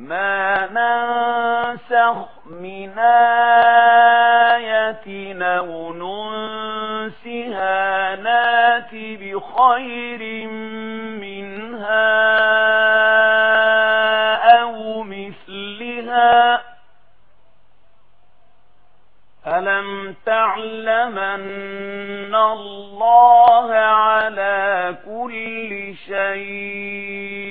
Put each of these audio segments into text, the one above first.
ما ننسخ من آية أو ننسها نات بخير منها أو مثلها ألم تعلمن الله على كل شيء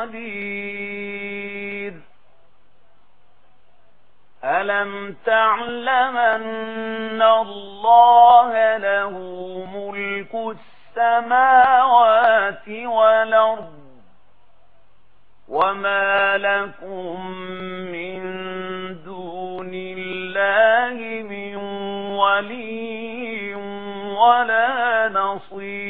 قدير. ألم تعلمن الله له ملك السماوات والأرض وما لكم من دون الله من ولي ولا نصير؟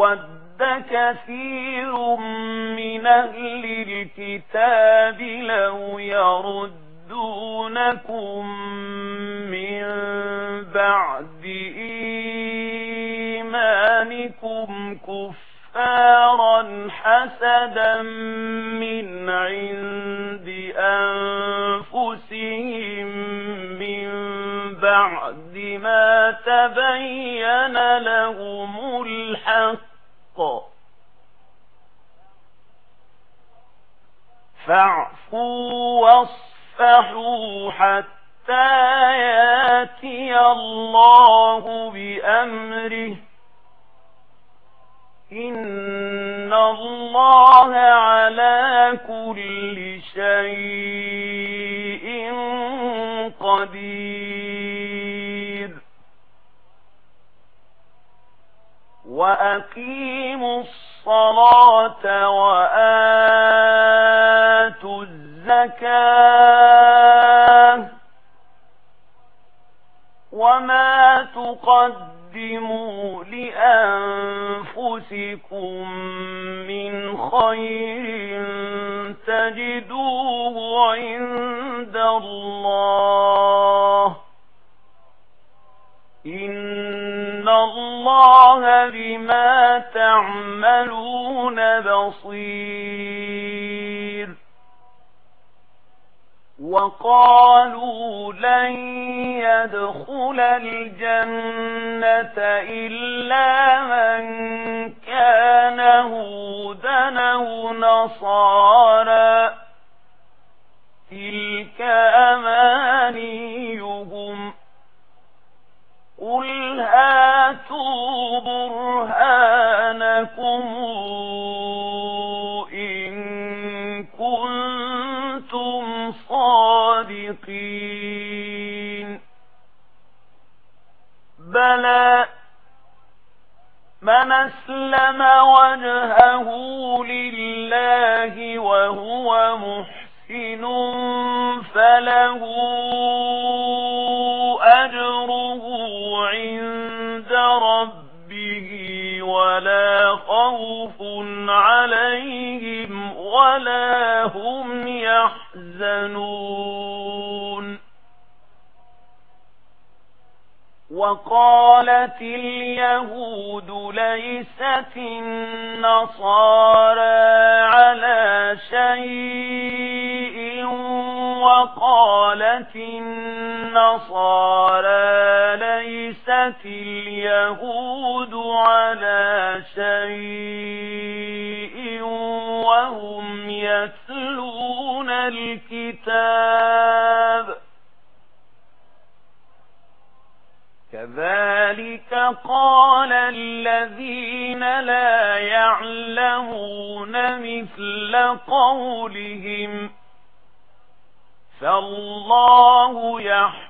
وَدَّ كَثِيرٌ مِنْ أَهْلِ الْكِتَابِ لَوْ يَرُدُّونَكُمْ مِنْ بَعْدِ إِيمَانِكُمْ كُفَّارًا حَسَدًا مِنْ عِنْدِ أَنْفُسِهِمْ مِنْ بَعْدِ مَا تَبَيَّنَ لَهُمُ الْحَقُّ الحق فاعفوا واصفحوا حتى ياتي الله بأمره إن الله على وأقيموا الصلاة وآتوا الزكاة وما تقدموا لأنفسكم من خير تجدوه عند الله إن الله بما تعملون بصير. وقالوا لن يدخل الجنة إلا من كان هودا أو نصارا. تلك أمانيهم. قل هاتوا إن كنتم صادقين بلى من اسلم وجهه لله وهو محسن فله خوف عليهم ولا هم يحزنون. وقالت اليهود ليست النصارى على شيء وقالت النصارى كانت اليهود على شيء وهم يتلون الكتاب كذلك قال الذين لا يعلمون مثل قولهم فالله يحفظ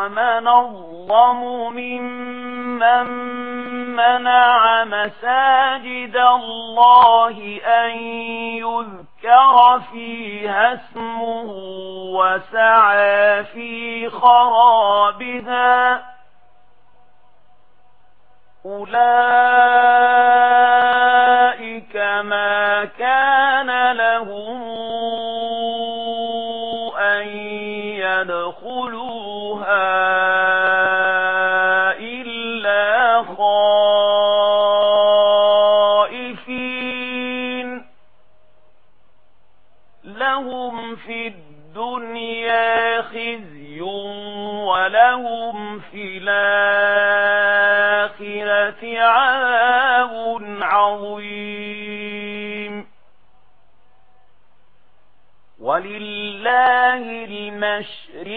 ومن الظلم ممن منع مساجد الله أن يذكر فيها اسمه وسعى في خرابها أولئك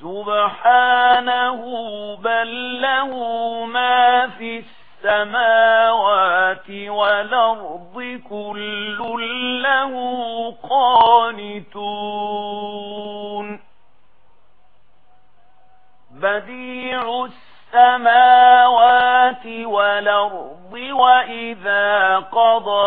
سبحانه بل له ما في السماوات والأرض كل له قانتون بديع السماوات والأرض وإذا قضى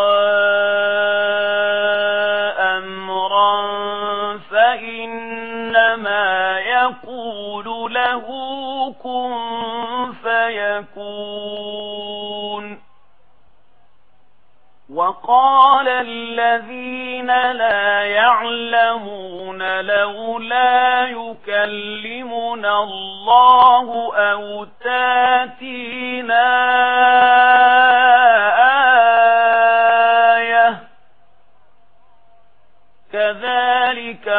كن فيكون وقال الذين لا يعلمون لولا يكلمنا الله أو تاتينا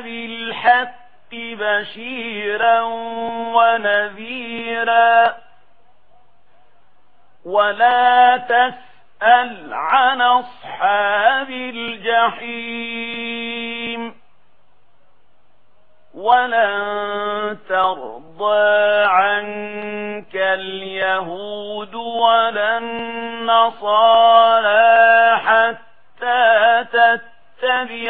بالحق بشيرا ونذيرا. ولا تسأل عن أصحاب الجحيم. ولن ترضى عنك اليهود ولا النصارى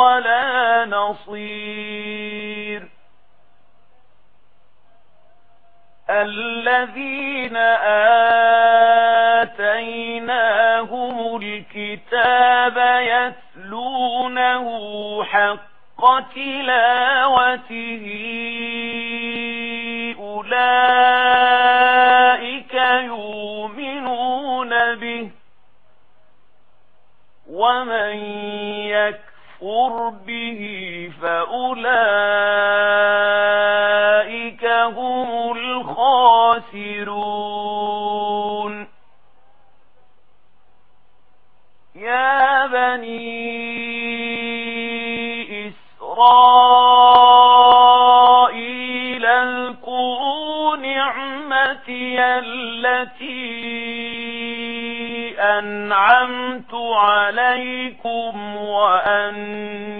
ولا نصير. الذين آتيناهم الكتاب يتلونه حق تلاوته أولئك به فأولئك هم الخاسرون. يا بني إسرائيل اذكروا نعمتي التي أنعمت عليكم وأني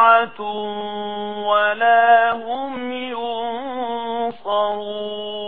ولا هم ينصرون